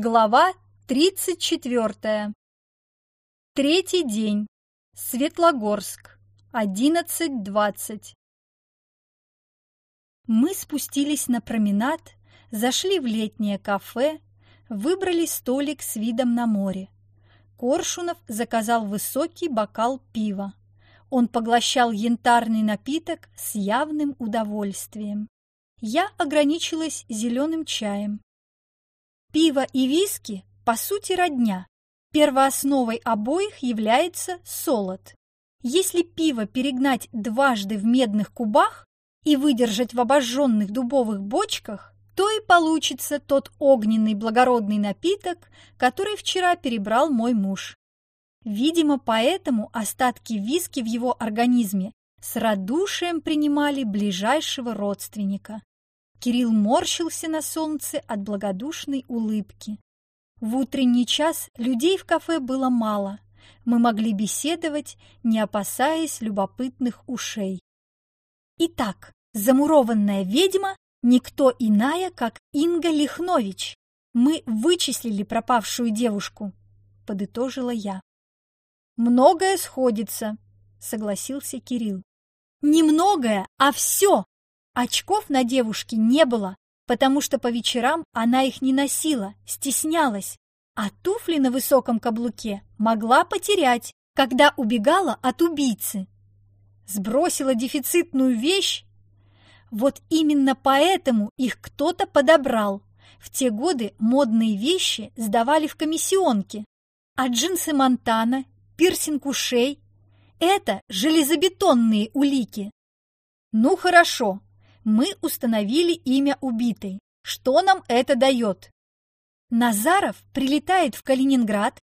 Глава 34. Третий день. Светлогорск. 11.20. Мы спустились на променад, зашли в летнее кафе, выбрали столик с видом на море. Коршунов заказал высокий бокал пива. Он поглощал янтарный напиток с явным удовольствием. Я ограничилась зеленым чаем. Пиво и виски, по сути, родня. Первоосновой обоих является солод. Если пиво перегнать дважды в медных кубах и выдержать в обожженных дубовых бочках, то и получится тот огненный благородный напиток, который вчера перебрал мой муж. Видимо, поэтому остатки виски в его организме с радушием принимали ближайшего родственника. Кирилл морщился на солнце от благодушной улыбки. В утренний час людей в кафе было мало. Мы могли беседовать, не опасаясь любопытных ушей. Итак, замурованная ведьма – никто иная, как Инга Лихнович. Мы вычислили пропавшую девушку, подытожила я. Многое сходится, согласился Кирилл. Немногое, а все, Очков на девушке не было, потому что по вечерам она их не носила, стеснялась, а туфли на высоком каблуке могла потерять, когда убегала от убийцы. Сбросила дефицитную вещь? Вот именно поэтому их кто-то подобрал. В те годы модные вещи сдавали в комиссионки, а джинсы Монтана, пирсинг ушей – это железобетонные улики. Ну хорошо, мы установили имя убитой. Что нам это дает? Назаров прилетает в Калининград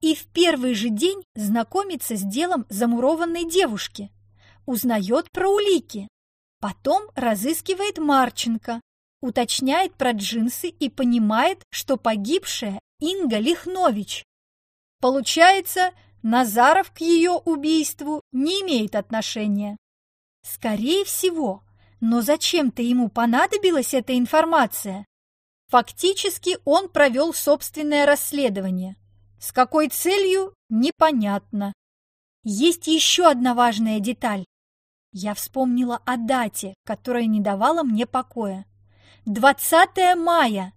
и в первый же день знакомится с делом замурованной девушки, узнает про улики, потом разыскивает Марченко, уточняет про джинсы и понимает, что погибшая Инга Лихнович. Получается, Назаров к ее убийству не имеет отношения. Скорее всего, но зачем-то ему понадобилась эта информация? Фактически он провел собственное расследование. С какой целью – непонятно. Есть еще одна важная деталь. Я вспомнила о дате, которая не давала мне покоя. 20 мая.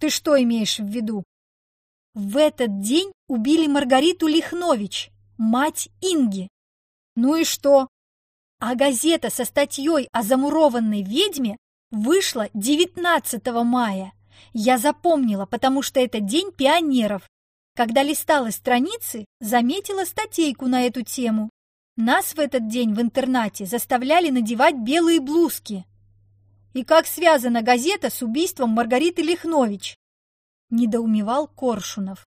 Ты что имеешь в виду? В этот день убили Маргариту Лихнович, мать Инги. Ну и что? А газета со статьей о замурованной ведьме вышла 19 мая. Я запомнила, потому что это День пионеров. Когда листала страницы, заметила статейку на эту тему. Нас в этот день в интернате заставляли надевать белые блузки. И как связана газета с убийством Маргариты Лихнович? Недоумевал Коршунов.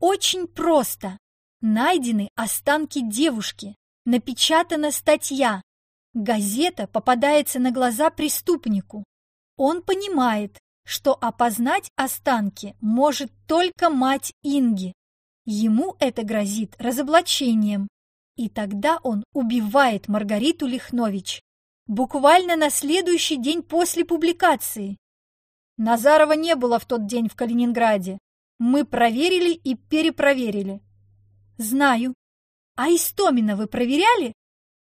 Очень просто. Найдены останки девушки, напечатана статья. Газета попадается на глаза преступнику. Он понимает, что опознать останки может только мать Инги. Ему это грозит разоблачением. И тогда он убивает Маргариту Лихнович. Буквально на следующий день после публикации. Назарова не было в тот день в Калининграде. Мы проверили и перепроверили. Знаю, «А Истомина вы проверяли?»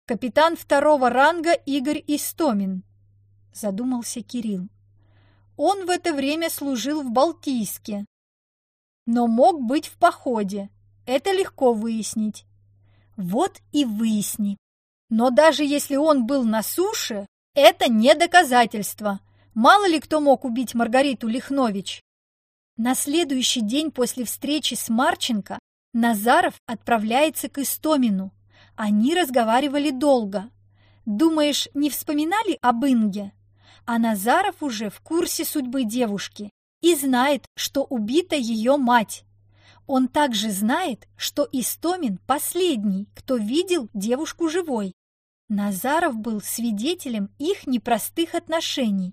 «Капитан второго ранга Игорь Истомин», — задумался Кирилл. «Он в это время служил в Балтийске, но мог быть в походе. Это легко выяснить». «Вот и выясни. Но даже если он был на суше, это не доказательство. Мало ли кто мог убить Маргариту Лихнович». На следующий день после встречи с Марченко Назаров отправляется к Истомину. Они разговаривали долго. Думаешь, не вспоминали об Инге? А Назаров уже в курсе судьбы девушки и знает, что убита ее мать. Он также знает, что Истомин последний, кто видел девушку живой. Назаров был свидетелем их непростых отношений.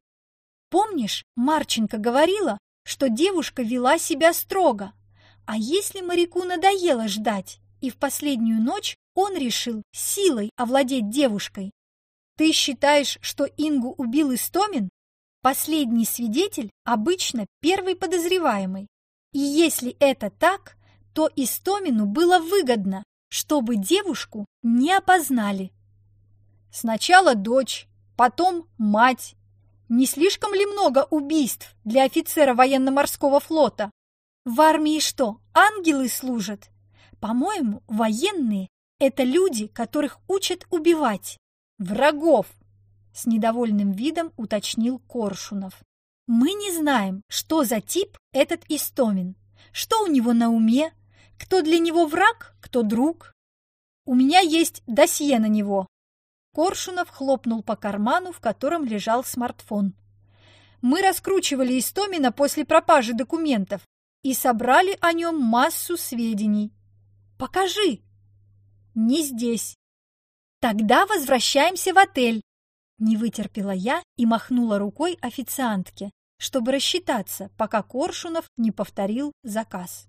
Помнишь, Марченко говорила, что девушка вела себя строго, а если моряку надоело ждать, и в последнюю ночь он решил силой овладеть девушкой? Ты считаешь, что Ингу убил Истомин? Последний свидетель обычно первый подозреваемый. И если это так, то Истомину было выгодно, чтобы девушку не опознали. Сначала дочь, потом мать. Не слишком ли много убийств для офицера военно-морского флота? В армии что, ангелы служат? По-моему, военные – это люди, которых учат убивать. Врагов, с недовольным видом уточнил Коршунов. Мы не знаем, что за тип этот Истомин, что у него на уме, кто для него враг, кто друг. У меня есть досье на него. Коршунов хлопнул по карману, в котором лежал смартфон. Мы раскручивали Истомина после пропажи документов и собрали о нем массу сведений. Покажи. Не здесь. Тогда возвращаемся в отель. Не вытерпела я и махнула рукой официантке, чтобы рассчитаться, пока Коршунов не повторил заказ.